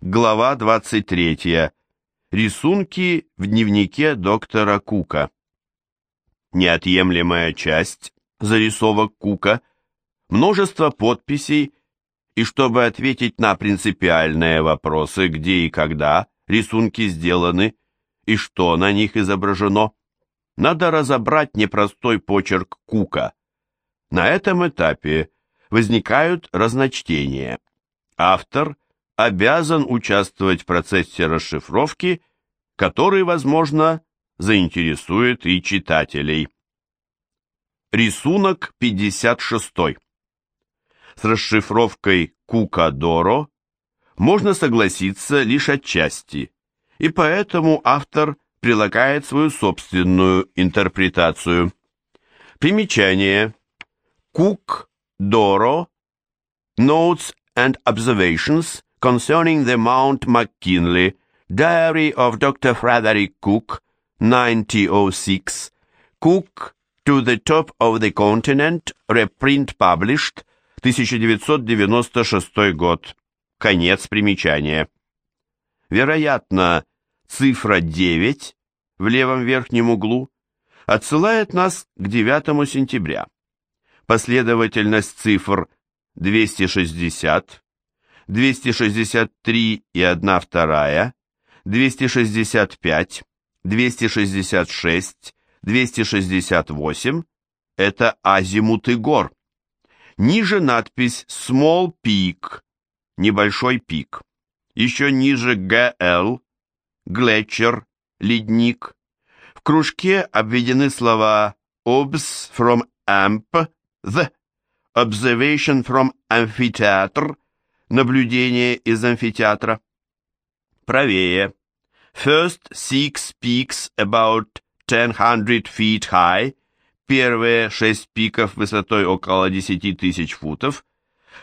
Глава 23. Рисунки в дневнике доктора Кука. Неотъемлемая часть зарисовок Кука, множество подписей, и чтобы ответить на принципиальные вопросы, где и когда рисунки сделаны и что на них изображено, надо разобрать непростой почерк Кука. На этом этапе возникают разночтения. Автор – обязан участвовать в процессе расшифровки, который, возможно, заинтересует и читателей. Рисунок 56. С расшифровкой Кука-Доро можно согласиться лишь отчасти, и поэтому автор прилагает свою собственную интерпретацию. Примечание. Кук-Доро Notes and Observations concerning the Mount McKinley, Diary of Dr. Frederick Cook, 1906, Cook to the Top of the Continent, reprint published, 1996 год. Конец примечания. Вероятно, цифра 9 в левом верхнем углу отсылает нас к 9 сентября. Последовательность цифр 260, 263 и 1 вторая, 265, 266, 268 – это азимуты гор. Ниже надпись Small Peak – небольшой пик. Еще ниже ГЛ – Глетчер, ледник. В кружке обведены слова Obs from Amp, The, Observation from Amphitheater – Наблюдение из амфитеатра. Правее. First six peaks about 1000 feet high. Первые шесть пиков высотой около 10 тысяч футов.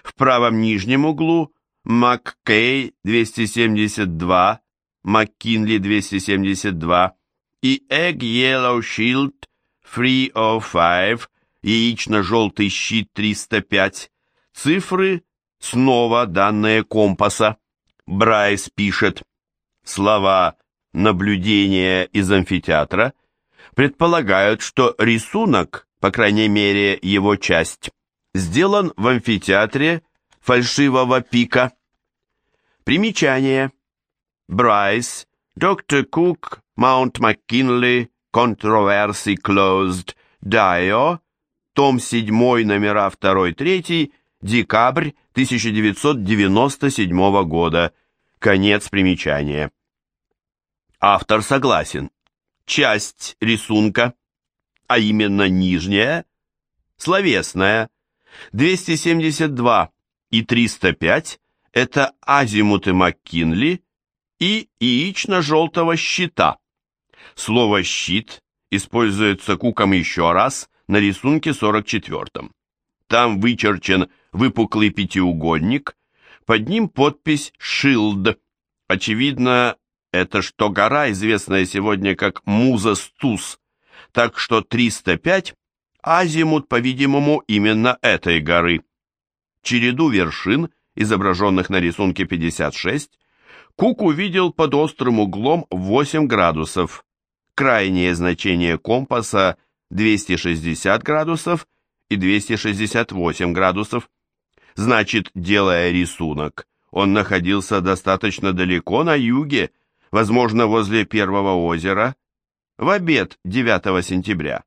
В правом нижнем углу Маккей 272, Маккинли 272 и Egg Yellow Shield 305, яично-желтый щит 305. Цифры Снова данные компаса. Брайс пишет. Слова «наблюдение из амфитеатра» предполагают, что рисунок, по крайней мере его часть, сделан в амфитеатре фальшивого пика. Примечание. Брайс, Доктор Кук, Маунт МакКинли, Controversy Closed, Дайо, том 7, номера 2-3, декабрь 1997 года. Конец примечания. Автор согласен. Часть рисунка, а именно нижняя, словесная, 272 и 305 – это азимуты МакКинли и яично-желтого щита. Слово «щит» используется Куком еще раз на рисунке 44 Там вычерчен выпуклый пятиугольник, под ним подпись «Шилд». Очевидно, это что гора, известная сегодня как Муза Стус, так что 305 – азимут, по-видимому, именно этой горы. Череду вершин, изображенных на рисунке 56, Кук увидел под острым углом 8 градусов. Крайнее значение компаса 260 градусов и 268 градусов. Значит, делая рисунок, он находился достаточно далеко на юге, возможно, возле первого озера, в обед 9 сентября.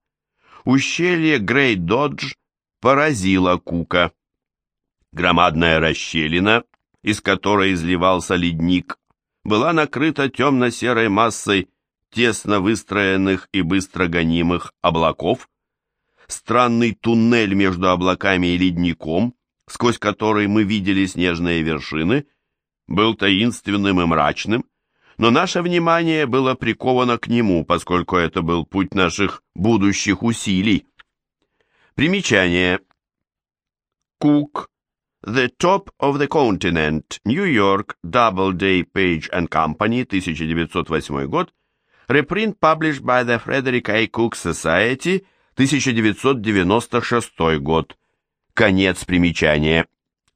Ущелье Грейт-Додж поразило Кука. Громадная расщелина, из которой изливался ледник, была накрыта темно-серой массой тесно выстроенных и быстро гонимых облаков. Странный туннель между облаками и ледником сквозь который мы видели снежные вершины, был таинственным и мрачным, но наше внимание было приковано к нему, поскольку это был путь наших будущих усилий. Примечание. Cook. The Top of the Continent. New York. Doubleday Page and Company. 1908 год. Reprint published by the Frederick A. Cook Society. 1996 год. Конец примечания.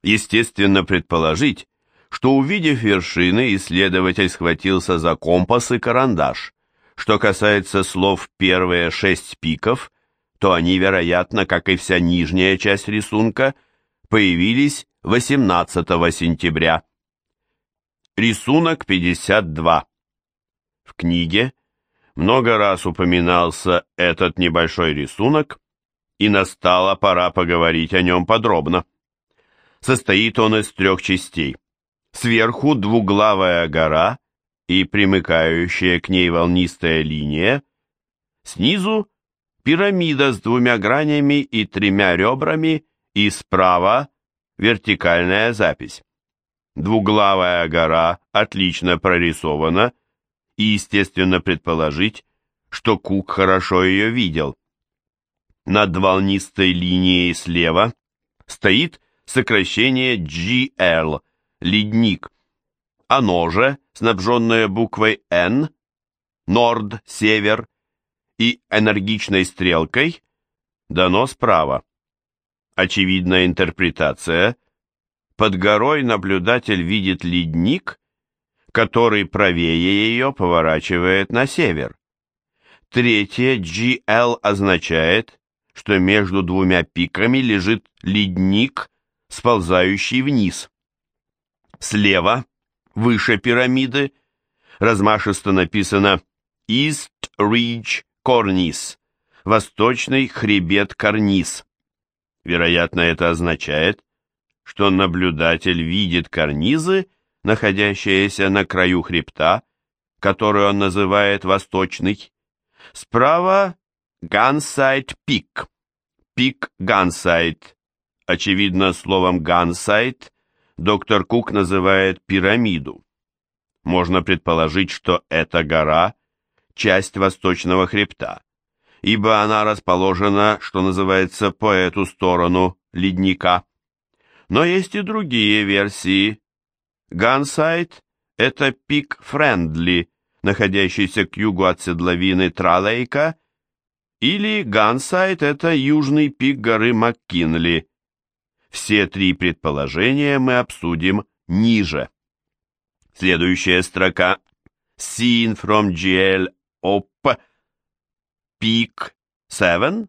Естественно предположить, что, увидев вершины, исследователь схватился за компас и карандаш. Что касается слов «первые шесть пиков», то они, вероятно, как и вся нижняя часть рисунка, появились 18 сентября. Рисунок 52. В книге много раз упоминался этот небольшой рисунок, и настала пора поговорить о нем подробно. Состоит он из трех частей. Сверху двуглавая гора и примыкающая к ней волнистая линия, снизу пирамида с двумя гранями и тремя ребрами, и справа вертикальная запись. Двуглавая гора отлично прорисована, и естественно предположить, что Кук хорошо ее видел. Над волнистой линией слева стоит сокращение GL, ледник. Оно же, снабженное буквой N, норд, север, и энергичной стрелкой, дано справа. Очевидная интерпретация. Под горой наблюдатель видит ледник, который правее ее поворачивает на север. Третье GL означает, что между двумя пиками лежит ледник, сползающий вниз. Слева, выше пирамиды, размашисто написано East Ridge Cornice, восточный хребет карниз. Вероятно, это означает, что наблюдатель видит карнизы, находящиеся на краю хребта, который он называет восточный. Справа Гансайт Пик, пик Гансайт. Очевидно, словом Гансайт доктор Кук называет пирамиду. Можно предположить, что эта гора – часть восточного хребта, ибо она расположена, что называется, по эту сторону ледника. Но есть и другие версии. Гансайт – это пик Френдли, находящийся к югу от седловины Тралейка или Гансайт – это южный пик горы МакКинли. Все три предположения мы обсудим ниже. Следующая строка Seen from GL op Peak 7.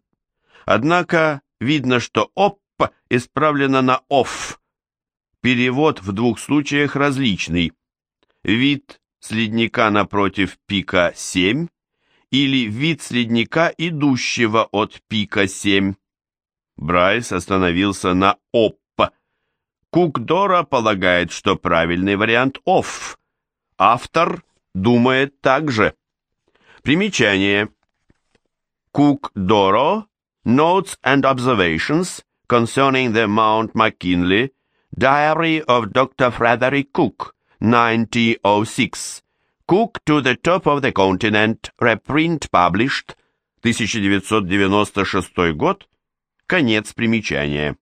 Однако видно, что op исправлено на off. Перевод в двух случаях различный. Вид с ледника напротив пика 7 или вид с ледника, идущего от пика 7. Брайс остановился на «оппа». Кукдора полагает, что правильный вариант «офф». Автор думает так же. Примечание. Кукдоро Notes and Observations concerning the Mount McKinley Diary of Dr. Frederick Cook 1906 Cook to the Top of the Continent, reprint published, 1996 год, конец примечания.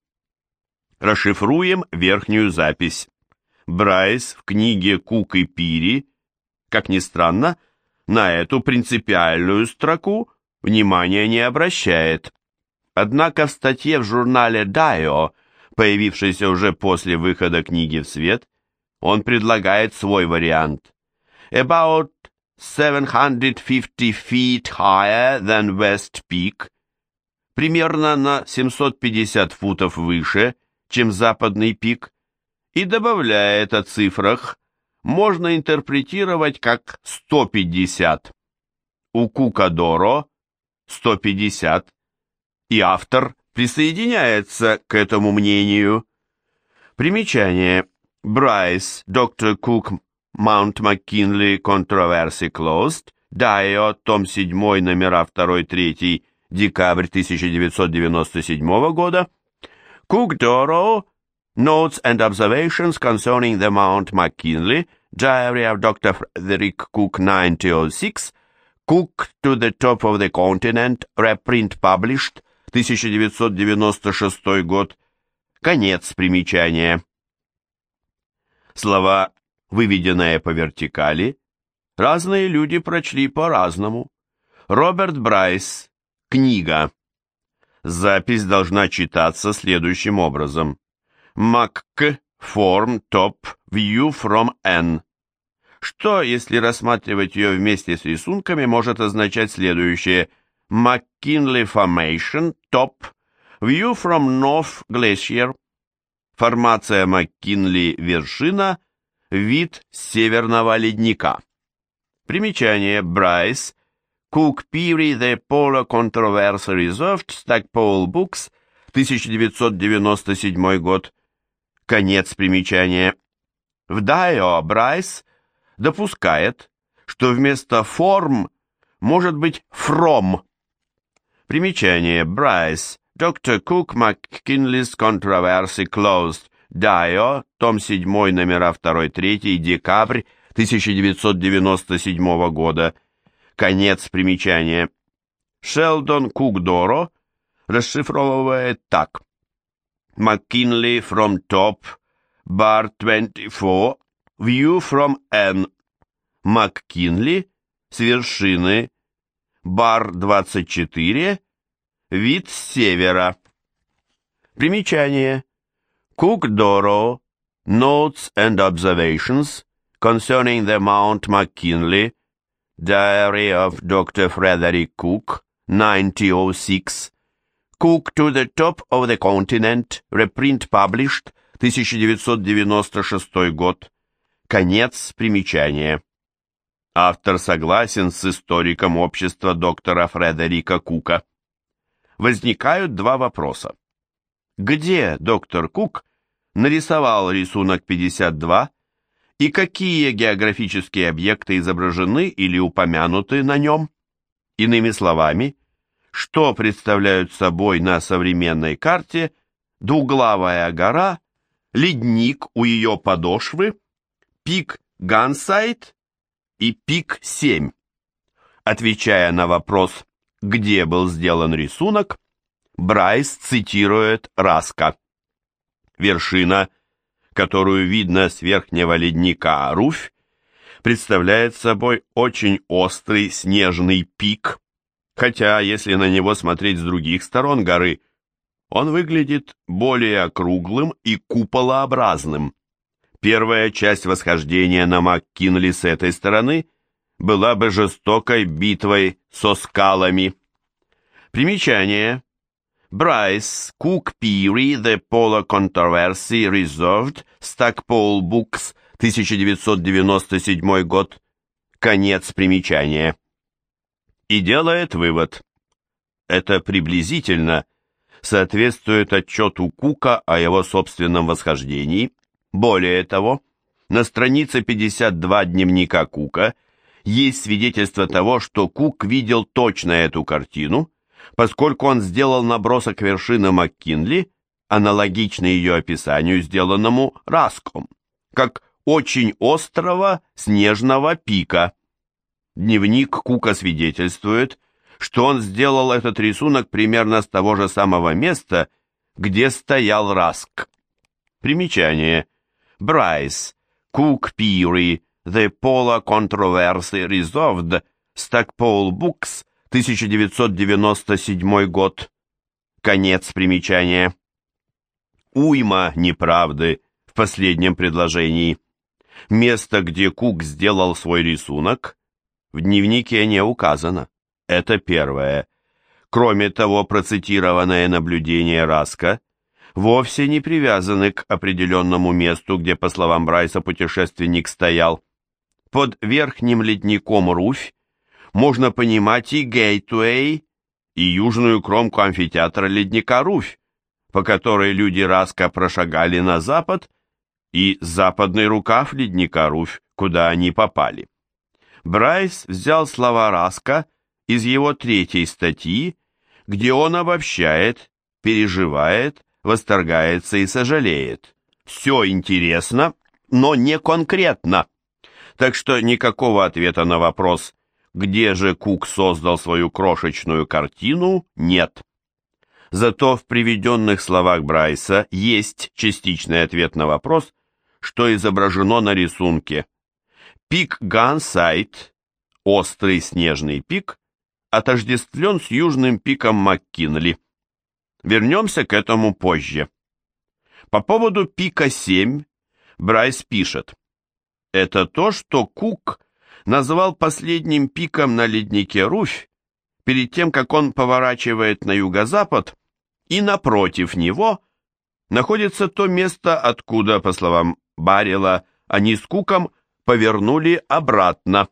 Расшифруем верхнюю запись. Брайс в книге Кук и Пири, как ни странно, на эту принципиальную строку внимания не обращает. Однако в статье в журнале Дайо, появившейся уже после выхода книги в свет, он предлагает свой вариант about 750 feet higher than West Peak, примерно на 750 футов выше, чем западный пик, и добавляет о цифрах, можно интерпретировать как 150. У Кукадоро 150, и автор присоединяется к этому мнению. Примечание. Брайс, доктор Кук Mount McKinley Controversy Closed, Дайо, том 7, номера 2-3, декабрь 1997 года, Cook Doro, Notes and Observations Concerning the Mount McKinley, Diary of Dr. Frederick Cook 1906, Cook to the Top of the Continent, reprint published, 1996 год, конец примечания. Слова выведенное по вертикали, разные люди прочли по-разному. Роберт Брайс. Книга. Запись должна читаться следующим образом. МакК Form Top View from N. Что, если рассматривать ее вместе с рисунками, может означать следующее. McKinley Formation Top View from North Glacier. Формация МакКинли вершина, вид северного ледника. Примечание Брайс, Cook Peary The Polar Controversy Resolved, Stackpole Books, 1997 год. Конец примечания. В DIO Брайс допускает, что вместо form может быть from. Примечание Брайс, Dr. Cook McKinley's Controversy Closed, DIO, том 7, номера 2-3, декабрь 1997 года. Конец примечания. Шелдон Кукдоро расшифровывает так. McKinley from top, bar 24, view from N. МакКинли с вершины, бар 24, вид с севера. Примечание. Кукдоро, Notes and Observations concerning the Mount McKinley, Diary of Dr. Frederick Cook, 1906, Cook to the Top of the Continent, reprint published, 1996 год. Конец примечания. Автор согласен с историком общества доктора Фредерика Кука. Возникают два вопроса. Где доктор Кук нарисовал рисунок 52 и какие географические объекты изображены или упомянуты на нем? Иными словами, что представляют собой на современной карте двуглавая гора, ледник у ее подошвы, пик Гансайт и пик 7. Отвечая на вопрос, где был сделан рисунок, Брайс цитирует Раска. Вершина – которую видно с верхнего ледника Руфь, представляет собой очень острый снежный пик, хотя, если на него смотреть с других сторон горы, он выглядит более округлым и куполообразным. Первая часть восхождения на МакКинли с этой стороны была бы жестокой битвой со скалами. Примечание. Брайс, Кук Пири, The Polar Controversy Reserved, Stackpole Books, 1997 год. Конец примечания. И делает вывод. Это приблизительно соответствует отчету Кука о его собственном восхождении. Более того, на странице 52 дневника Кука есть свидетельство того, что Кук видел точно эту картину – поскольку он сделал набросок вершины МакКинли, аналогичный ее описанию, сделанному Раском, как очень острого снежного пика. Дневник Кука свидетельствует, что он сделал этот рисунок примерно с того же самого места, где стоял Раск. Примечание. Брайс, Кук Пири, The Polar Controversy Resolved, Stackpole Books, 1997 год. Конец примечания. Уйма неправды в последнем предложении. Место, где Кук сделал свой рисунок, в дневнике не указано. Это первое. Кроме того, процитированное наблюдение Раска вовсе не привязаны к определенному месту, где, по словам Брайса, путешественник стоял. Под верхним ледником Руфь можно понимать и Гейтуэй, и южную кромку амфитеатра ледника Руфь, по которой люди Раска прошагали на запад, и западный рукав ледника Руфь, куда они попали. Брайс взял слова Раска из его третьей статьи, где он обобщает, переживает, восторгается и сожалеет. Все интересно, но не конкретно. Так что никакого ответа на вопрос где же Кук создал свою крошечную картину, нет. Зато в приведенных словах Брайса есть частичный ответ на вопрос, что изображено на рисунке. Пик Гансайт, острый снежный пик, отождествлен с южным пиком МакКинли. Вернемся к этому позже. По поводу пика 7 Брайс пишет, «Это то, что Кук назвал последним пиком на леднике Руфь перед тем, как он поворачивает на юго-запад, и напротив него находится то место, откуда, по словам Баррела, они с Куком повернули обратно.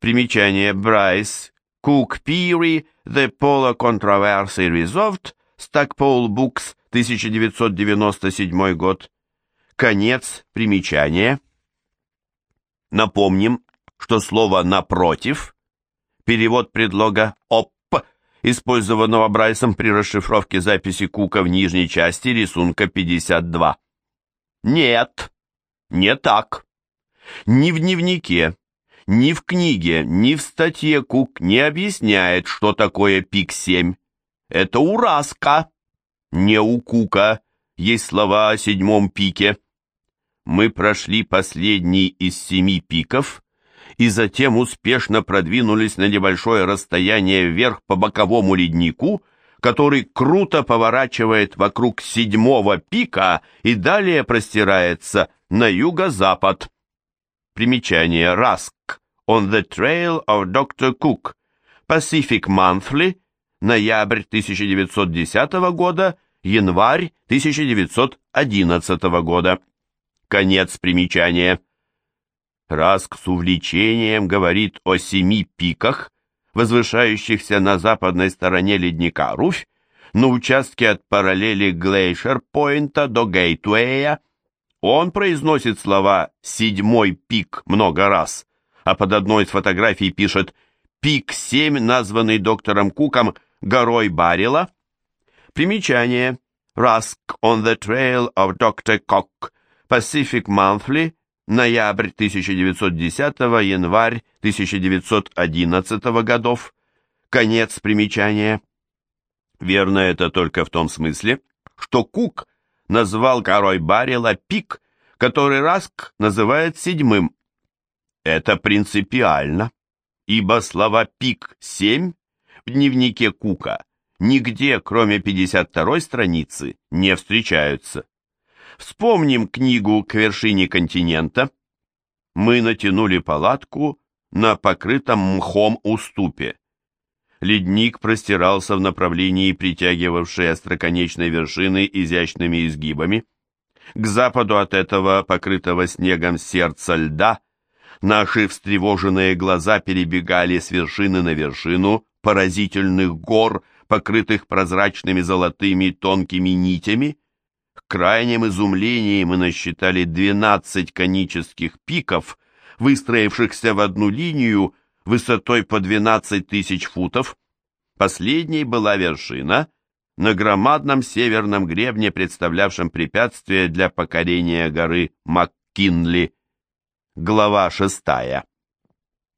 Примечание Брайс, Кук Пири, The Polar Controversy Resolved, Stackpole Books, 1997 год. Конец примечания. Напомним, что слово «напротив» – перевод предлога «оп», использованного Брайсом при расшифровке записи Кука в нижней части рисунка 52. Нет, не так. Ни в дневнике, ни в книге, ни в статье Кук не объясняет, что такое пик 7. Это ураска. Не у Кука есть слова о седьмом пике. Мы прошли последний из семи пиков и затем успешно продвинулись на небольшое расстояние вверх по боковому леднику, который круто поворачивает вокруг седьмого пика и далее простирается на юго-запад. Примечание Раск. On the Trail of Dr. Cook. Pacific Monthly. Ноябрь 1910 года. Январь 1911 года. Конец примечания. Раск с увлечением говорит о семи пиках, возвышающихся на западной стороне ледника Руфь, на участке от параллели Глейшер-Пойнта до Гейтуэя, он произносит слова «седьмой пик» много раз, а под одной из фотографий пишет «пик 7», названный доктором Куком горой Баррела. Примечание. Rusk on the Trail of Dr. Cook. Pacific Monthly. Ноябрь 1910, январь 1911 годов. Конец примечания. Верно это только в том смысле, что Кук назвал корой Баррела пик, который Раск называет седьмым. Это принципиально, ибо слова «пик-7» в дневнике Кука нигде, кроме 52 страницы, не встречаются. Вспомним книгу «К вершине континента». Мы натянули палатку на покрытом мхом уступе. Ледник простирался в направлении притягивавшей остроконечной вершины изящными изгибами. К западу от этого, покрытого снегом сердца льда, наши встревоженные глаза перебегали с вершины на вершину поразительных гор, покрытых прозрачными золотыми тонкими нитями. Крайнем изумлении мы насчитали 12 конических пиков, выстроившихся в одну линию высотой по 12 тысяч футов. Последней была вершина на громадном северном гребне, представлявшем препятствие для покорения горы МакКинли. Глава шестая.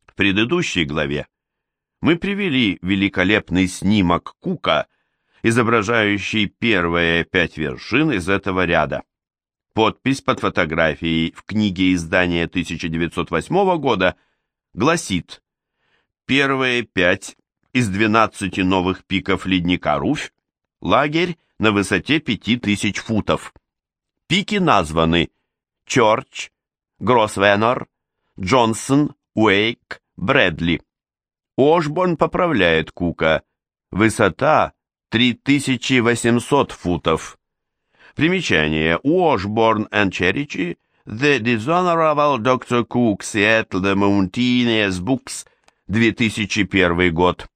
В предыдущей главе мы привели великолепный снимок Кука, изображающий первые пять вершин из этого ряда. Подпись под фотографией в книге издания 1908 года гласит «Первые пять из 12 новых пиков ледника Руфь, лагерь на высоте 5000 футов. Пики названы Чорч, Гросвенор, Джонсон, Уэйк, Брэдли. Ошборн поправляет Кука. Высота 3800 футов. Примечание. Washburn and Cherry, The Dishonorable Dr. Cook, Seattle, The Mountaineers Books, 2001 год.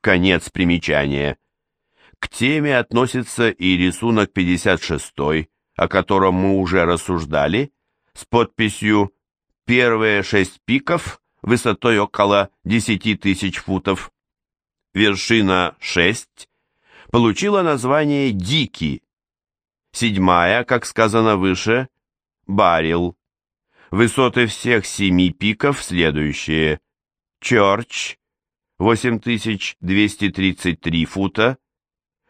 Конец примечания. К теме относится и рисунок 56, о котором мы уже рассуждали, с подписью «Первые шесть пиков» высотой около 10 тысяч футов. Вершина 6 получила название Дикий. Седьмая, как сказано выше, Барил. Высоты всех семи пиков следующие. Чорч 8233 фута,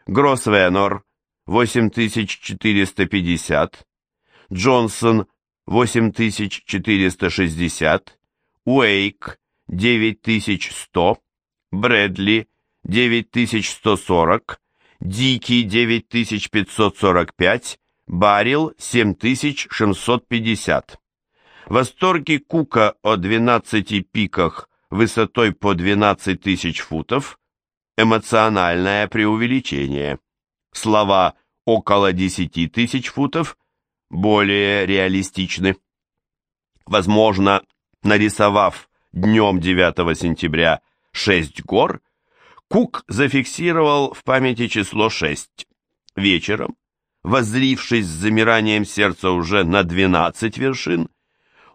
Гроссвенор 8450, Джонсон 8460, Уэйк 9100, Брэдли 9140, Дикий 9545, Барил 7650. Восторги Кука о 12 пиках высотой по 12 тысяч футов – эмоциональное преувеличение. Слова «около 10 тысяч футов» более реалистичны. Возможно, нарисовав днем 9 сентября 6 гор, Кук зафиксировал в памяти число 6. Вечером, воззрившись с замиранием сердца уже на 12 вершин,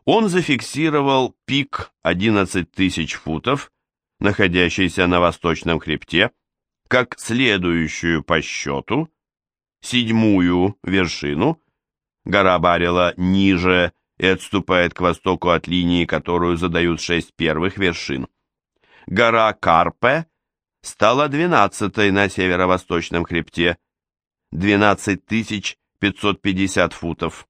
он зафиксировал пик 11 тысяч футов, находящийся на восточном хребте, как следующую по счету, седьмую вершину, гора Барила ниже и отступает к востоку от линии, которую задают шесть первых вершин. Гора Карпе стала двенадцатой на северо-восточном хребте, 12 550 футов.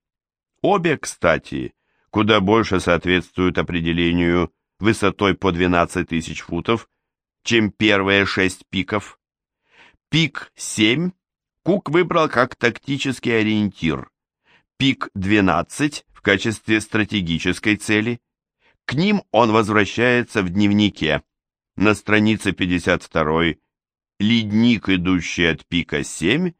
Обе, кстати, куда больше соответствуют определению высотой по 12 тысяч футов, чем первые шесть пиков. Пик 7 Кук выбрал как тактический ориентир, пик 12 в качестве стратегической цели. К ним он возвращается в дневнике. На странице 52 ледник, идущий от пика 7,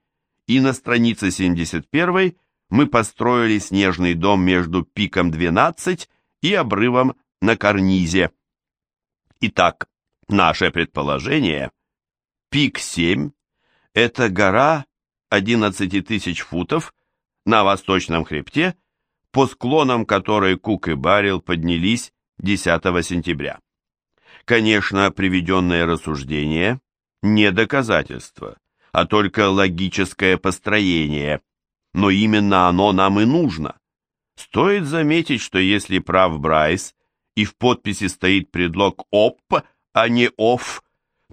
и на странице 71 мы построили снежный дом между пиком 12 и обрывом на карнизе. Итак, наше предположение, пик 7 – это гора 11 тысяч футов на восточном хребте, по склонам которой Кук и Барил поднялись 10 сентября. Конечно, приведенное рассуждение не доказательство, а только логическое построение, но именно оно нам и нужно. Стоит заметить, что если прав Брайс, и в подписи стоит предлог «оп», а не «оф»,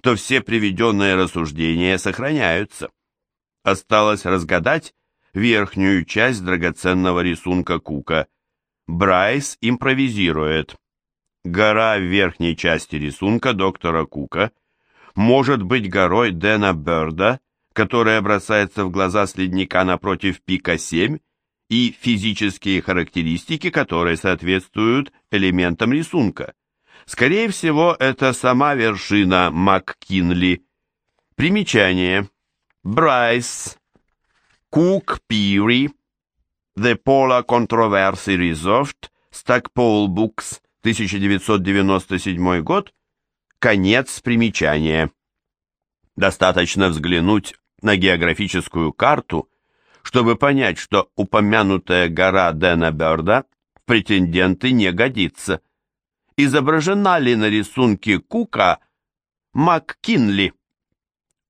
то все приведенные рассуждения сохраняются. Осталось разгадать верхнюю часть драгоценного рисунка Кука. Брайс импровизирует. Гора в верхней части рисунка доктора Кука может быть горой Дэна Бёрда, которая бросается в глаза с ледника напротив пика 7, и физические характеристики, которые соответствуют элементам рисунка. Скорее всего, это сама вершина МакКинли. Примечание. Bryce, Cook Peary, The Polar Controversy Resolved, Stackpole Books, 1997 год, конец примечания. Достаточно взглянуть на географическую карту, чтобы понять, что упомянутая гора Дэна Бёрда в претенденты не годится. Изображена ли на рисунке Кука МакКинли?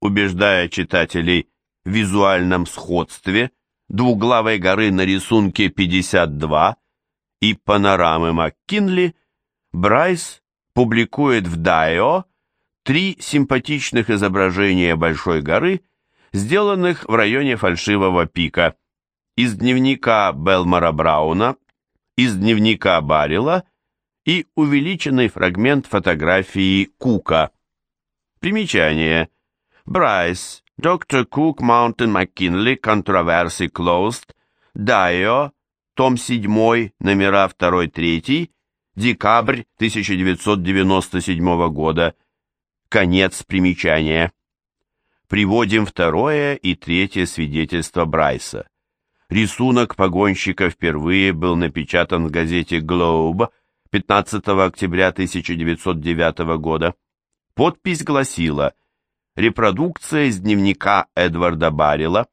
убеждая читателей в визуальном сходстве двуглавой горы на рисунке 52 и панорамы МакКинли, Брайс публикует в Дайо три симпатичных изображения Большой горы, сделанных в районе фальшивого пика, из дневника Белмара Брауна, из дневника Баррила и увеличенный фрагмент фотографии Кука. Примечание – Bryce, Dr. Cook Mountain McKinley, Controversy Closed, Дайо, том 7, номера 2-3, декабрь 1997 года. Конец примечания. Приводим второе и третье свидетельство Брайса. Рисунок погонщика впервые был напечатан в газете Globe 15 октября 1909 года. Подпись гласила репродукция из дневника Эдварда Баррила.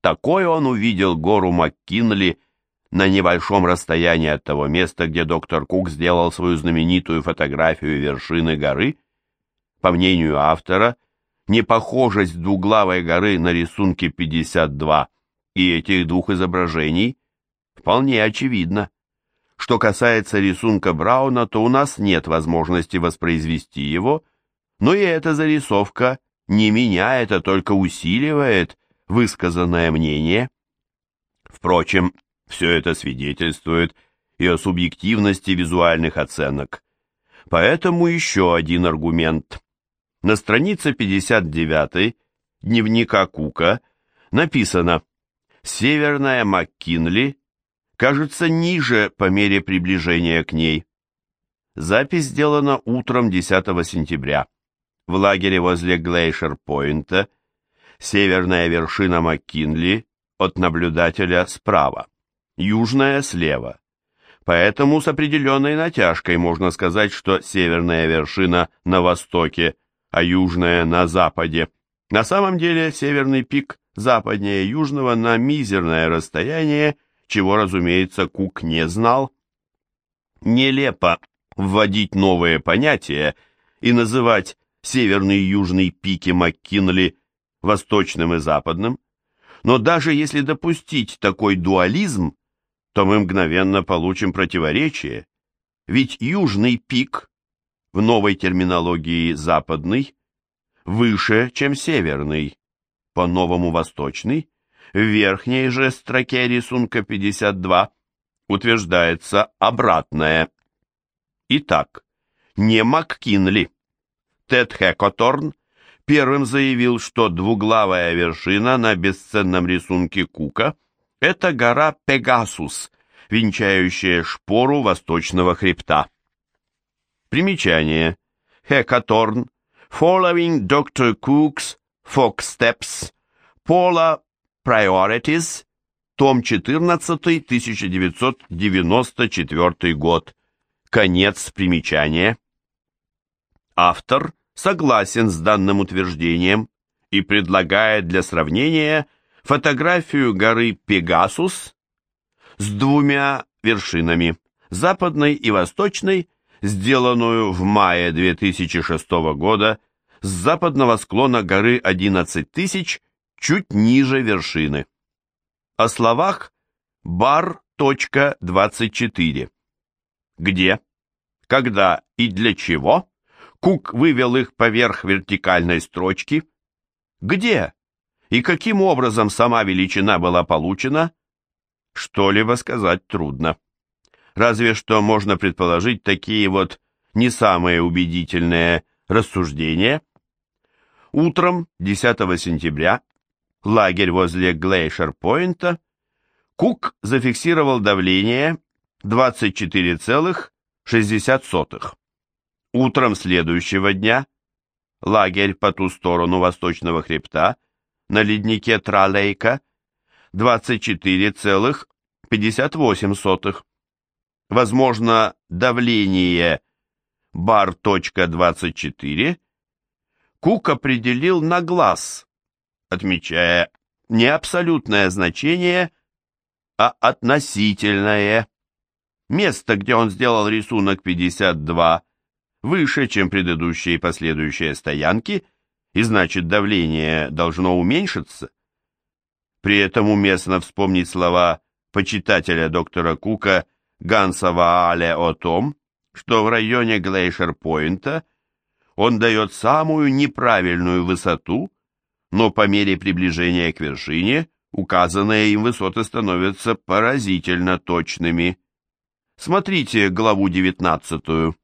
Такой он увидел гору МакКинли на небольшом расстоянии от того места, где доктор Кук сделал свою знаменитую фотографию вершины горы. По мнению автора, непохожесть двуглавой горы на рисунке 52 и этих двух изображений вполне очевидна. Что касается рисунка Брауна, то у нас нет возможности воспроизвести его, но и эта зарисовка не меняет, а только усиливает высказанное мнение. Впрочем, все это свидетельствует и о субъективности визуальных оценок. Поэтому еще один аргумент. На странице 59 дневника Кука написано Северная МакКинли кажется ниже по мере приближения к ней. Запись сделана утром 10 сентября. В лагере возле Глейшер-Пойнта северная вершина МакКинли от наблюдателя справа, южная слева. Поэтому с определенной натяжкой можно сказать, что северная вершина на востоке, а южная на западе. На самом деле северный пик западнее южного на мизерное расстояние, чего, разумеется, Кук не знал. Нелепо вводить новые понятия и называть северный и южный пики МакКинли восточным и западным, но даже если допустить такой дуализм, то мы мгновенно получим противоречие, ведь южный пик, в новой терминологии западный, выше, чем северный, по-новому восточный, в верхней же строке рисунка 52 утверждается обратное. Итак, не МакКинли. Тед Хекоторн первым заявил, что двуглавая вершина на бесценном рисунке Кука – это гора Пегасус, венчающая шпору восточного хребта. Примечание. Хекаторн. Following Dr. Cook's Fox Steps. Polar Priorities. Том 14, 1994 год. Конец примечания. Автор согласен с данным утверждением и предлагает для сравнения фотографию горы Пегасус с двумя вершинами, западной и восточной, сделанную в мае 2006 года с западного склона горы 11 тысяч, чуть ниже вершины. О словах бар.24. Где, когда и для чего Кук вывел их поверх вертикальной строчки. Где и каким образом сама величина была получена, что-либо сказать трудно. Разве что можно предположить такие вот не самые убедительные рассуждения. Утром 10 сентября лагерь возле Глейшер-Пойнта Кук зафиксировал давление 24,60. Утром следующего дня лагерь по ту сторону восточного хребта на леднике Тралейка 24,58. Возможно, давление бар.24 Кук определил на глаз, отмечая не абсолютное значение, а относительное. Место, где он сделал рисунок 52, выше, чем предыдущие и последующие стоянки, и значит давление должно уменьшиться. При этом уместно вспомнить слова почитателя доктора Кука Ганса Ваале о том, что в районе Глейшер-Пойнта он дает самую неправильную высоту, но по мере приближения к вершине указанные им высоты становятся поразительно точными. Смотрите главу 19.